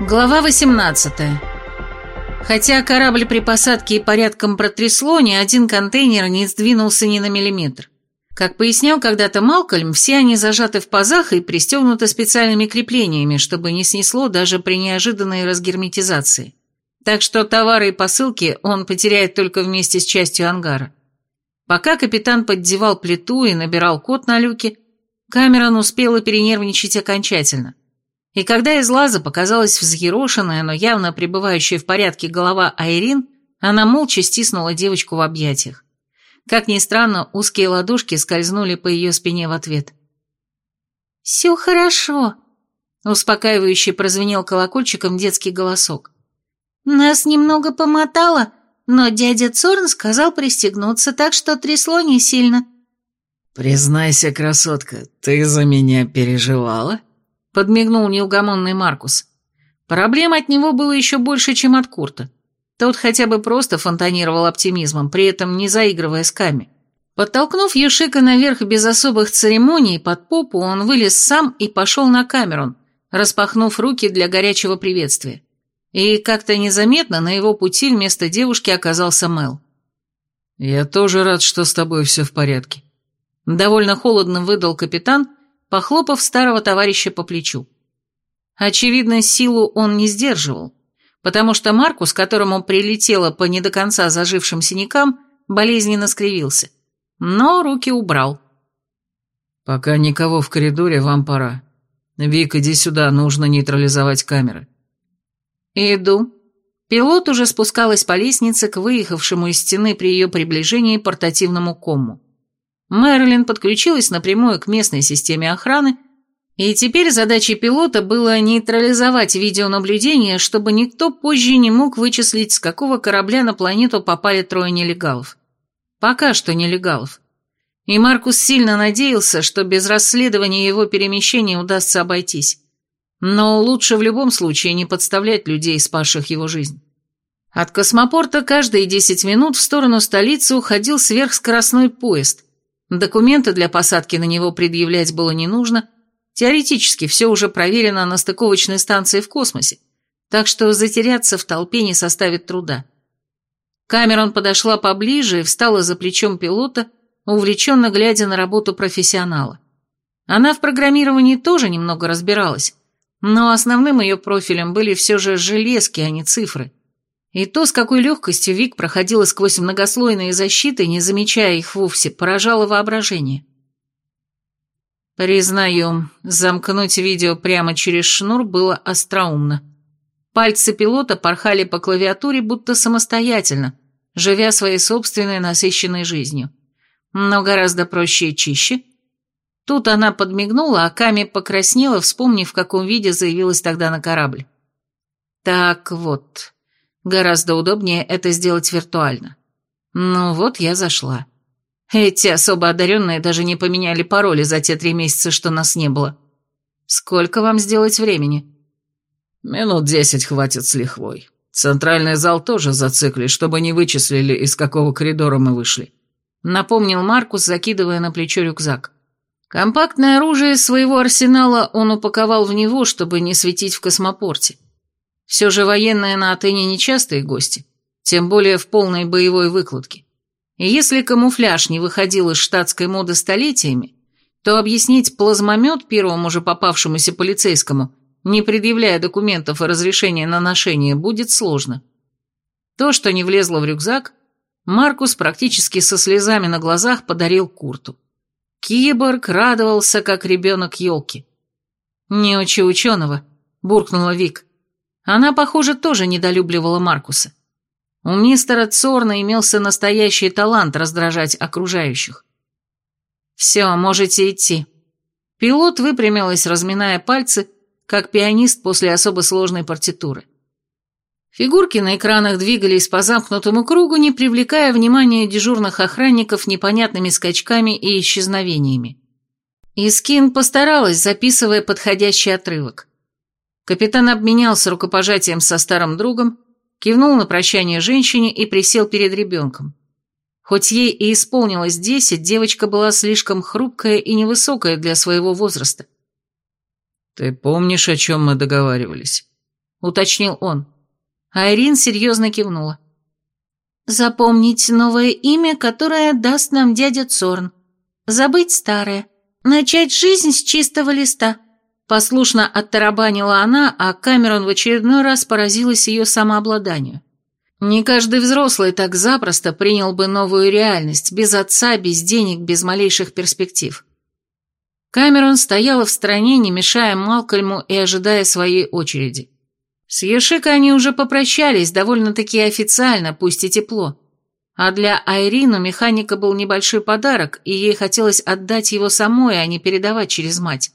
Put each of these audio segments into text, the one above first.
Глава 18 Хотя корабль при посадке и порядком протрясло, ни один контейнер не сдвинулся ни на миллиметр. Как пояснял когда-то Малкольм, все они зажаты в пазах и пристегнуты специальными креплениями, чтобы не снесло даже при неожиданной разгерметизации. Так что товары и посылки он потеряет только вместе с частью ангара. Пока капитан поддевал плиту и набирал код на люке, Камерон успела перенервничать окончательно. И когда из лаза показалась взъерошенная, но явно пребывающая в порядке голова Айрин, она молча стиснула девочку в объятиях. Как ни странно, узкие ладошки скользнули по ее спине в ответ. «Все хорошо», — успокаивающе прозвенел колокольчиком детский голосок. «Нас немного помотало, но дядя Цорн сказал пристегнуться, так что трясло не сильно». «Признайся, красотка, ты за меня переживала?» Подмигнул неугомонный Маркус. Проблем от него было еще больше, чем от Курта. Тот хотя бы просто фонтанировал оптимизмом, при этом не заигрывая с Ками. Подтолкнув Юшика наверх без особых церемоний под попу, он вылез сам и пошел на Камерон, распахнув руки для горячего приветствия. И как-то незаметно на его пути вместо девушки оказался Мел. «Я тоже рад, что с тобой все в порядке», — довольно холодно выдал капитан, похлопав старого товарища по плечу. Очевидно, силу он не сдерживал, потому что Маркус, которому прилетело по не до конца зажившим синякам, болезненно скривился, но руки убрал. «Пока никого в коридоре, вам пора. Вик, иди сюда, нужно нейтрализовать камеры». «Иду». Пилот уже спускалась по лестнице к выехавшему из стены при ее приближении портативному кому. Мэрилин подключилась напрямую к местной системе охраны, и теперь задачей пилота было нейтрализовать видеонаблюдение, чтобы никто позже не мог вычислить, с какого корабля на планету попали трое нелегалов. Пока что нелегалов. И Маркус сильно надеялся, что без расследования его перемещения удастся обойтись. Но лучше в любом случае не подставлять людей, спасших его жизнь. От космопорта каждые 10 минут в сторону столицы уходил сверхскоростной поезд, Документы для посадки на него предъявлять было не нужно. Теоретически все уже проверено на стыковочной станции в космосе, так что затеряться в толпе не составит труда. Камерон подошла поближе и встала за плечом пилота, увлеченно глядя на работу профессионала. Она в программировании тоже немного разбиралась, но основным ее профилем были все же железки, а не цифры. И то, с какой легкостью Вик проходила сквозь многослойные защиты, не замечая их вовсе, поражало воображение. Признаю, замкнуть видео прямо через шнур было остроумно. Пальцы пилота порхали по клавиатуре будто самостоятельно, живя своей собственной насыщенной жизнью. Но гораздо проще и чище. Тут она подмигнула, а Ками покраснела, вспомнив, в каком виде заявилась тогда на корабль. Так вот, Гораздо удобнее это сделать виртуально. Ну вот я зашла. Эти особо одаренные даже не поменяли пароли за те три месяца, что нас не было. Сколько вам сделать времени? Минут десять хватит с лихвой. Центральный зал тоже зацикли, чтобы не вычислили, из какого коридора мы вышли. Напомнил Маркус, закидывая на плечо рюкзак. Компактное оружие своего арсенала он упаковал в него, чтобы не светить в космопорте. Все же военные на Атене нечастые гости, тем более в полной боевой выкладке. И если камуфляж не выходил из штатской моды столетиями, то объяснить плазмомет первому же попавшемуся полицейскому, не предъявляя документов и разрешения на ношение, будет сложно. То, что не влезло в рюкзак, Маркус практически со слезами на глазах подарил Курту. Киборг радовался, как ребенок елки. «Не учи ученого», — буркнула Вик. Она, похоже, тоже недолюбливала Маркуса. У мистера Цорна имелся настоящий талант раздражать окружающих. «Все, можете идти». Пилот выпрямилась, разминая пальцы, как пианист после особо сложной партитуры. Фигурки на экранах двигались по замкнутому кругу, не привлекая внимания дежурных охранников непонятными скачками и исчезновениями. Искин постаралась, записывая подходящий отрывок. Капитан обменялся рукопожатием со старым другом, кивнул на прощание женщине и присел перед ребенком. Хоть ей и исполнилось десять, девочка была слишком хрупкая и невысокая для своего возраста. «Ты помнишь, о чем мы договаривались?» уточнил он. Айрин серьезно кивнула. «Запомнить новое имя, которое даст нам дядя Цорн. Забыть старое. Начать жизнь с чистого листа». Послушно оттарабанила она, а Камерон в очередной раз поразилась ее самообладанию. Не каждый взрослый так запросто принял бы новую реальность, без отца, без денег, без малейших перспектив. Камерон стояла в стороне, не мешая Малкольму и ожидая своей очереди. С Ешикой они уже попрощались, довольно-таки официально, пусть и тепло. А для Айрину механика был небольшой подарок, и ей хотелось отдать его самой, а не передавать через мать.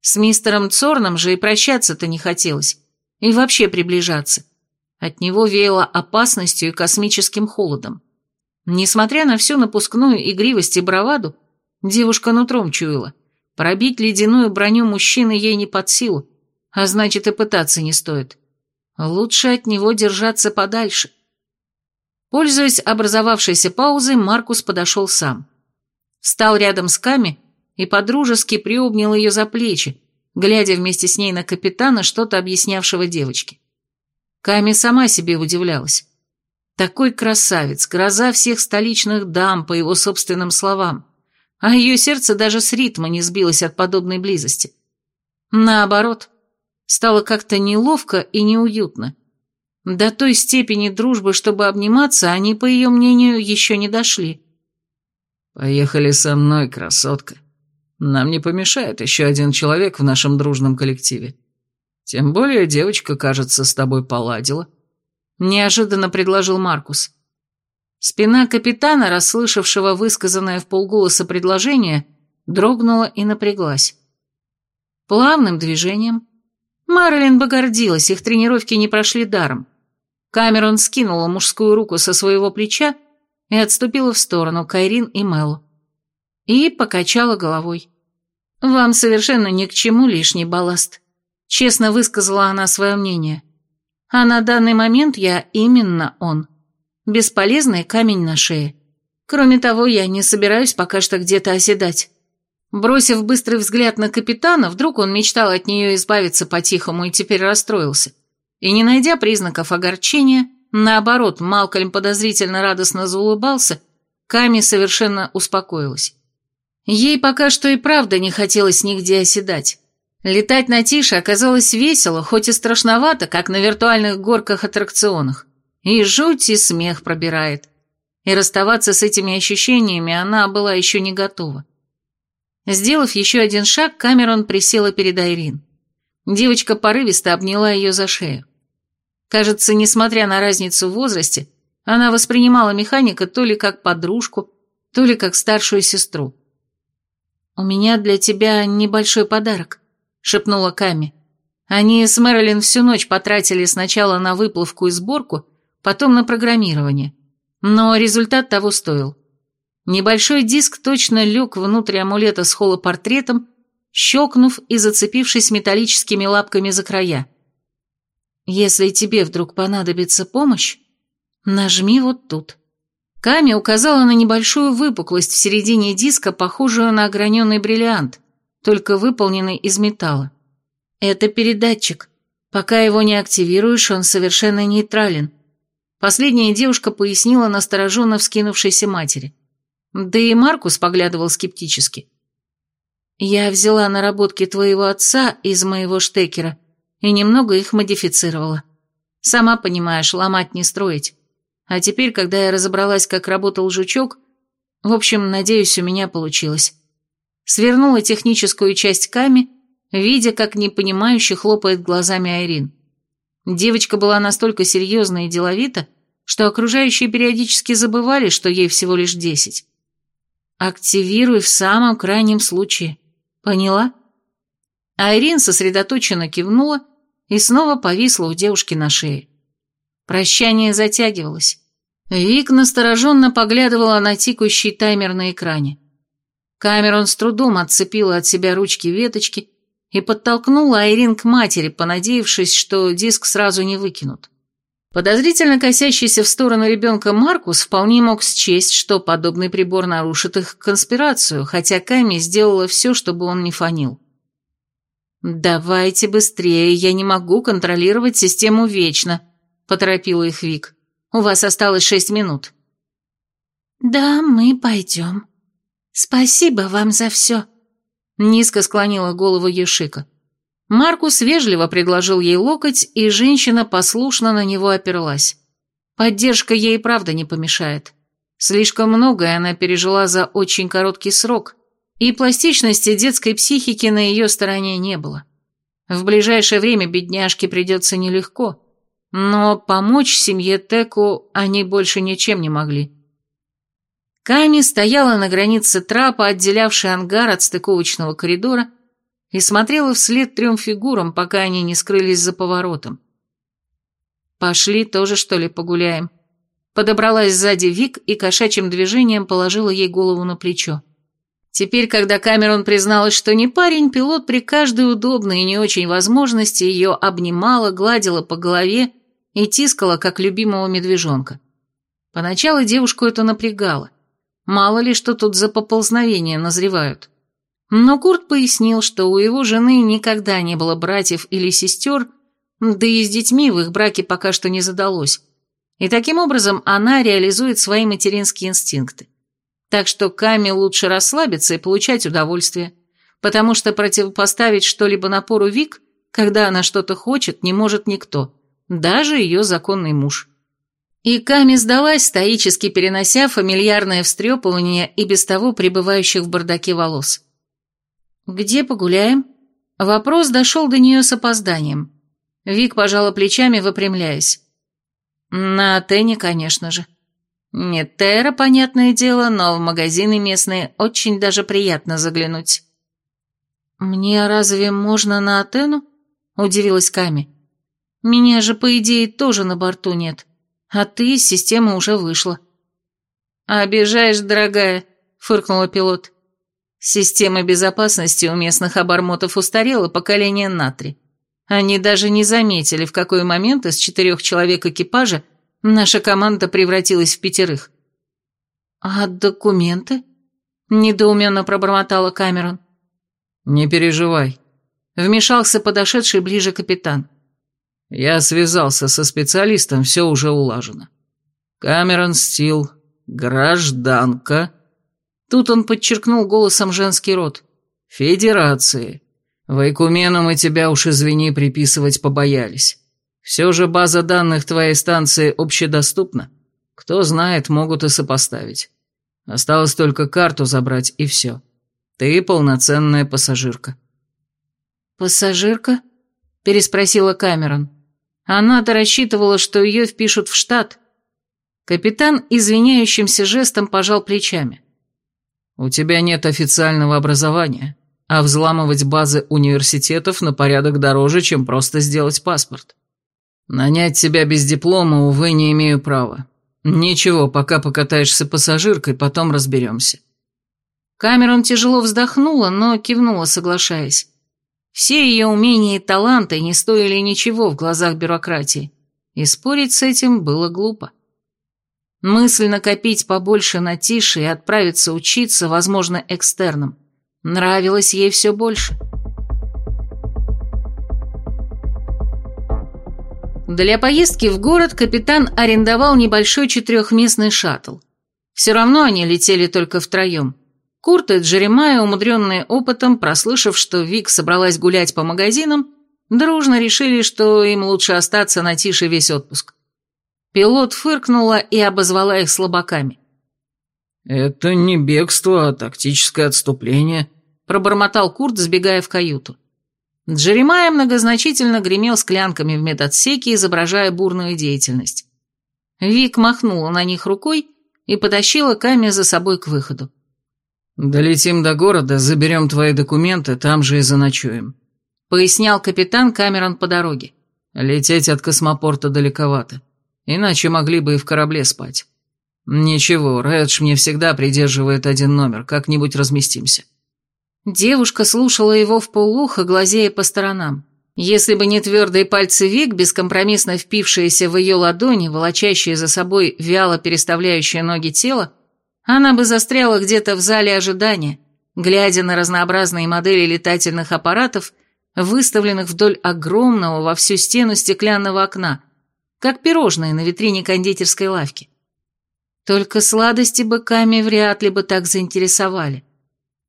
С мистером Цорном же и прощаться-то не хотелось, и вообще приближаться. От него веяло опасностью и космическим холодом. Несмотря на всю напускную игривость и браваду, девушка нутром чуяла. Пробить ледяную броню мужчины ей не под силу, а значит и пытаться не стоит. Лучше от него держаться подальше. Пользуясь образовавшейся паузой, Маркус подошел сам. Встал рядом с Ками и подружески приобнял ее за плечи, глядя вместе с ней на капитана, что-то объяснявшего девочке. Ками сама себе удивлялась. Такой красавец, гроза всех столичных дам, по его собственным словам, а ее сердце даже с ритма не сбилось от подобной близости. Наоборот, стало как-то неловко и неуютно. До той степени дружбы, чтобы обниматься, они, по ее мнению, еще не дошли. «Поехали со мной, красотка», нам не помешает еще один человек в нашем дружном коллективе. Тем более девочка, кажется, с тобой поладила. Неожиданно предложил Маркус. Спина капитана, расслышавшего высказанное в полголоса предложение, дрогнула и напряглась. Плавным движением. Марлин бы гордилась, их тренировки не прошли даром. Камерон скинула мужскую руку со своего плеча и отступила в сторону Кайрин и Мелу и покачала головой. «Вам совершенно ни к чему лишний балласт», — честно высказала она свое мнение. «А на данный момент я именно он. Бесполезный камень на шее. Кроме того, я не собираюсь пока что где-то оседать». Бросив быстрый взгляд на капитана, вдруг он мечтал от нее избавиться по-тихому и теперь расстроился. И не найдя признаков огорчения, наоборот, Малкольм подозрительно радостно заулыбался, Ками совершенно успокоилась. Ей пока что и правда не хотелось нигде оседать. Летать на тише оказалось весело, хоть и страшновато, как на виртуальных горках-аттракционах. И жуть, и смех пробирает. И расставаться с этими ощущениями она была еще не готова. Сделав еще один шаг, Камерон присела перед Айрин. Девочка порывисто обняла ее за шею. Кажется, несмотря на разницу в возрасте, она воспринимала механика то ли как подружку, то ли как старшую сестру. «У меня для тебя небольшой подарок», — шепнула Ками. Они с Мэрилин всю ночь потратили сначала на выплавку и сборку, потом на программирование. Но результат того стоил. Небольшой диск точно лег внутрь амулета с холопортретом, щелкнув и зацепившись металлическими лапками за края. «Если тебе вдруг понадобится помощь, нажми вот тут». Ками указала на небольшую выпуклость в середине диска, похожую на ограненный бриллиант, только выполненный из металла. Это передатчик. Пока его не активируешь, он совершенно нейтрален. Последняя девушка пояснила настороженно вскинувшейся матери. Да и Маркус поглядывал скептически. «Я взяла наработки твоего отца из моего штекера и немного их модифицировала. Сама понимаешь, ломать не строить. А теперь, когда я разобралась, как работал жучок, в общем, надеюсь, у меня получилось. Свернула техническую часть Ками, видя, как непонимающе хлопает глазами Айрин. Девочка была настолько серьезна и деловита, что окружающие периодически забывали, что ей всего лишь десять. «Активируй в самом крайнем случае. Поняла?» Айрин сосредоточенно кивнула и снова повисла у девушки на шее. Прощание затягивалось. Вик настороженно поглядывала на тикающий таймер на экране. Камерон с трудом отцепила от себя ручки веточки и подтолкнула Айрин к матери, понадеявшись, что диск сразу не выкинут. Подозрительно косящийся в сторону ребенка Маркус вполне мог счесть, что подобный прибор нарушит их конспирацию, хотя Ками сделала все, чтобы он не фонил. «Давайте быстрее, я не могу контролировать систему вечно», — поторопила их Вик. «У вас осталось шесть минут». «Да, мы пойдем. Спасибо вам за все», — низко склонила голову Ешика. Маркус вежливо предложил ей локоть, и женщина послушно на него оперлась. Поддержка ей правда не помешает. Слишком многое она пережила за очень короткий срок, и пластичности детской психики на ее стороне не было. В ближайшее время бедняжке придется нелегко, но помочь семье Теку они больше ничем не могли. Ками стояла на границе трапа, отделявшей ангар от стыковочного коридора, и смотрела вслед трем фигурам, пока они не скрылись за поворотом. «Пошли тоже, что ли, погуляем?» Подобралась сзади Вик и кошачьим движением положила ей голову на плечо. Теперь, когда Камерон призналась, что не парень, пилот при каждой удобной и не очень возможности ее обнимала, гладила по голове и тискала, как любимого медвежонка. Поначалу девушку это напрягало. Мало ли, что тут за поползновения назревают. Но Курт пояснил, что у его жены никогда не было братьев или сестер, да и с детьми в их браке пока что не задалось. И таким образом она реализует свои материнские инстинкты. Так что Каме лучше расслабиться и получать удовольствие, потому что противопоставить что-либо напору Вик, когда она что-то хочет, не может никто, даже ее законный муж. И Ками сдалась, стоически перенося фамильярное встрепывание и без того пребывающих в бардаке волос. «Где погуляем?» Вопрос дошел до нее с опозданием. Вик пожала плечами, выпрямляясь. «На Атене, конечно же. Не Терра, понятное дело, но в магазины местные очень даже приятно заглянуть». «Мне разве можно на Атену?» – удивилась Ками. «Меня же, по идее, тоже на борту нет, а ты из системы уже вышла». «Обижаешь, дорогая», – фыркнула пилот. Система безопасности у местных обормотов устарела поколение Натри. Они даже не заметили, в какой момент из четырех человек экипажа наша команда превратилась в пятерых. «А документы?» – недоуменно пробормотала Камерон. «Не переживай», – вмешался подошедший ближе капитан. «Я связался со специалистом, все уже улажено. Камерон Стил, гражданка...» Тут он подчеркнул голосом женский род. «Федерации. Вайкумену мы тебя уж, извини, приписывать побоялись. Все же база данных твоей станции общедоступна. Кто знает, могут и сопоставить. Осталось только карту забрать, и все. Ты полноценная пассажирка». «Пассажирка?» – переспросила Камерон. Она-то рассчитывала, что ее впишут в штат. Капитан извиняющимся жестом пожал плечами. У тебя нет официального образования, а взламывать базы университетов на порядок дороже, чем просто сделать паспорт. Нанять тебя без диплома, увы, не имею права. Ничего, пока покатаешься пассажиркой, потом разберемся. Камерон тяжело вздохнула, но кивнула, соглашаясь. Все ее умения и таланты не стоили ничего в глазах бюрократии, и спорить с этим было глупо. Мысль накопить побольше на тише и отправиться учиться, возможно, экстерном, нравилась ей все больше. Для поездки в город капитан арендовал небольшой четырехместный шаттл. Все равно они летели только втроем. Курт и Джеремайя, умудренные опытом, прослышав, что Вик собралась гулять по магазинам, дружно решили, что им лучше остаться на тише весь отпуск. Пилот фыркнула и обозвала их слабаками. «Это не бегство, а тактическое отступление», — пробормотал Курт, сбегая в каюту. Джеремайя многозначительно гремел склянками в медотсеке, изображая бурную деятельность. Вик махнула на них рукой и потащила Ками за собой к выходу. «Долетим до города, заберем твои документы, там же и заночуем», — пояснял капитан Камерон по дороге. «Лететь от космопорта далековато. Иначе могли бы и в корабле спать. Ничего, Редж мне всегда придерживает один номер, как-нибудь разместимся. Девушка слушала его в полуха, глазея по сторонам. Если бы не твердые пальцы Вик, бескомпромиссно впившиеся в ее ладони, волочащие за собой вяло переставляющие ноги тело, она бы застряла где-то в зале ожидания, глядя на разнообразные модели летательных аппаратов выставленных вдоль огромного во всю стену стеклянного окна, как пирожные на витрине кондитерской лавки. Только сладости бы Ками вряд ли бы так заинтересовали.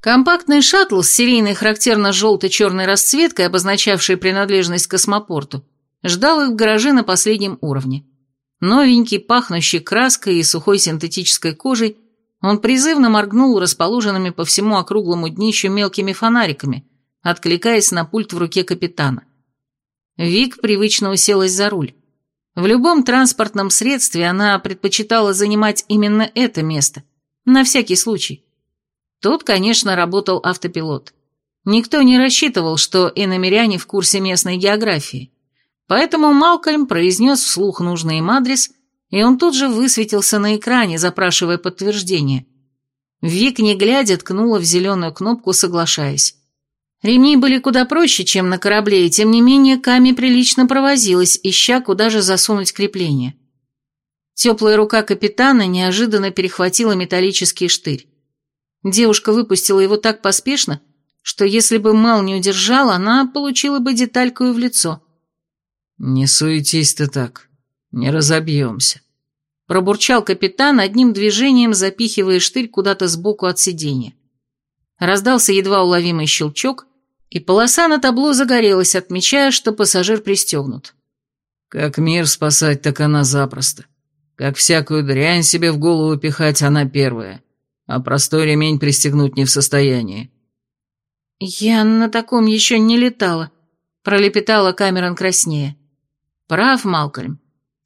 Компактный шаттл с серийной характерно желто-черной расцветкой, обозначавшей принадлежность к космопорту, ждал их в гараже на последнем уровне. Новенький, пахнущий краской и сухой синтетической кожей, он призывно моргнул расположенными по всему округлому днищу мелкими фонариками, откликаясь на пульт в руке капитана. Вик привычно уселась за руль. В любом транспортном средстве она предпочитала занимать именно это место, на всякий случай. Тут, конечно, работал автопилот. Никто не рассчитывал, что иномеряне в курсе местной географии. Поэтому Малкольм произнес вслух нужный им адрес, и он тут же высветился на экране, запрашивая подтверждение. Вик, не глядя, ткнула в зеленую кнопку, соглашаясь. Ремни были куда проще, чем на корабле, и тем не менее Ками прилично провозилась, ища, куда же засунуть крепление. Теплая рука капитана неожиданно перехватила металлический штырь. Девушка выпустила его так поспешно, что если бы Мал не удержал, она получила бы деталькою в лицо. «Не суетись ты так, не разобьемся», — пробурчал капитан, одним движением запихивая штырь куда-то сбоку от сиденья. Раздался едва уловимый щелчок, и полоса на табло загорелась, отмечая, что пассажир пристегнут. «Как мир спасать, так она запросто. Как всякую дрянь себе в голову пихать, она первая а простой ремень пристегнуть не в состоянии». «Я на таком еще не летала», — пролепетала Камерон краснее. «Прав, Малкольм.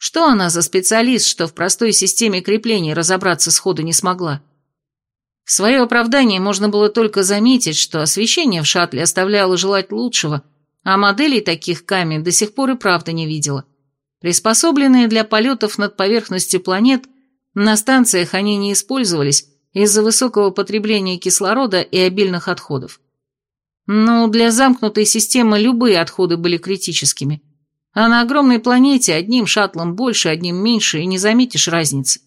Что она за специалист, что в простой системе крепления разобраться сходу не смогла?» В свое оправдание можно было только заметить, что освещение в шаттле оставляло желать лучшего, а моделей таких камень до сих пор и правда не видела. Приспособленные для полетов над поверхностью планет, на станциях они не использовались, из-за высокого потребления кислорода и обильных отходов. Но для замкнутой системы любые отходы были критическими. А на огромной планете одним шаттлом больше, одним меньше, и не заметишь разницы.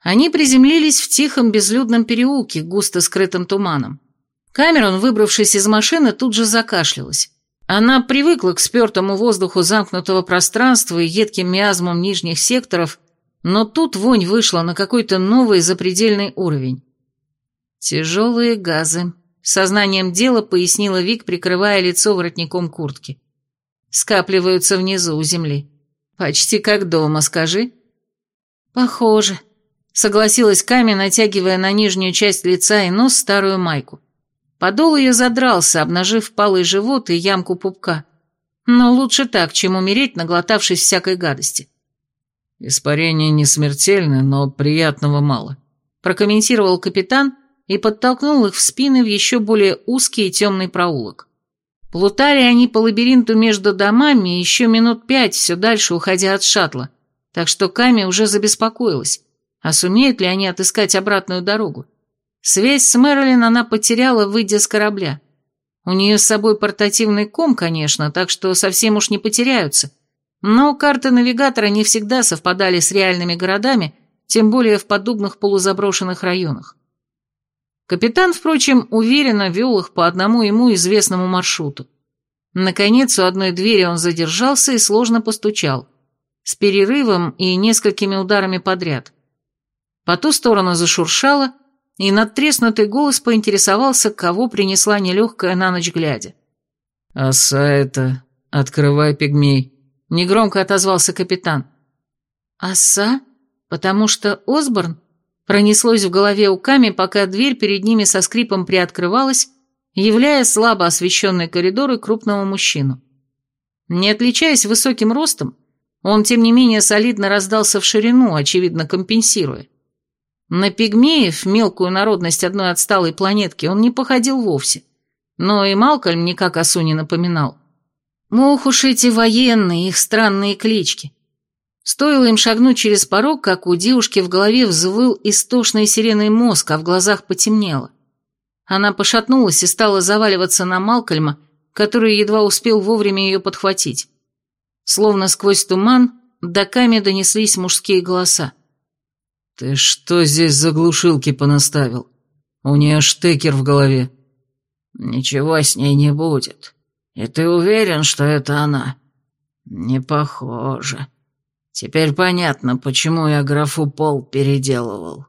Они приземлились в тихом безлюдном переулке, густо скрытым туманом. Камерон, выбравшись из машины, тут же закашлялась. Она привыкла к спертому воздуху замкнутого пространства и едким миазмам нижних секторов но тут вонь вышла на какой-то новый запредельный уровень. «Тяжелые газы», — сознанием дела пояснила Вик, прикрывая лицо воротником куртки. «Скапливаются внизу у земли. Почти как дома, скажи». «Похоже», — согласилась Ками, натягивая на нижнюю часть лица и нос старую майку. Подол ее задрался, обнажив палый живот и ямку пупка. Но лучше так, чем умереть, наглотавшись всякой гадости. «Испарение не смертельное, но приятного мало», – прокомментировал капитан и подтолкнул их в спины в еще более узкий и темный проулок. Плутали они по лабиринту между домами еще минут пять, все дальше уходя от шаттла, так что Ками уже забеспокоилась, а сумеют ли они отыскать обратную дорогу. Связь с Мэрилин она потеряла, выйдя с корабля. У нее с собой портативный ком, конечно, так что совсем уж не потеряются – но карты навигатора не всегда совпадали с реальными городами, тем более в подобных полузаброшенных районах. Капитан, впрочем, уверенно вел их по одному ему известному маршруту. Наконец, у одной двери он задержался и сложно постучал, с перерывом и несколькими ударами подряд. По ту сторону зашуршало, и надтреснутый голос поинтересовался, кого принесла нелегкая на ночь глядя. «Оса это... Открывай, пигмей», Негромко отозвался капитан. «Оса? Потому что Осборн?» Пронеслось в голове у Ками, пока дверь перед ними со скрипом приоткрывалась, являя слабо освещенный коридор и крупного мужчину. Не отличаясь высоким ростом, он, тем не менее, солидно раздался в ширину, очевидно, компенсируя. На пигмеев, мелкую народность одной отсталой планетки, он не походил вовсе, но и Малкольм никак осу не напоминал. Мох уж эти военные, их странные клички. Стоило им шагнуть через порог, как у девушки в голове взвыл истошный сиреной мозг, а в глазах потемнело. Она пошатнулась и стала заваливаться на Малкольма, который едва успел вовремя ее подхватить. Словно сквозь туман до Ками донеслись мужские голоса. «Ты что здесь за глушилки понаставил? У нее штекер в голове». «Ничего с ней не будет», И ты уверен, что это она? Не похоже. Теперь понятно, почему я графу Пол переделывал.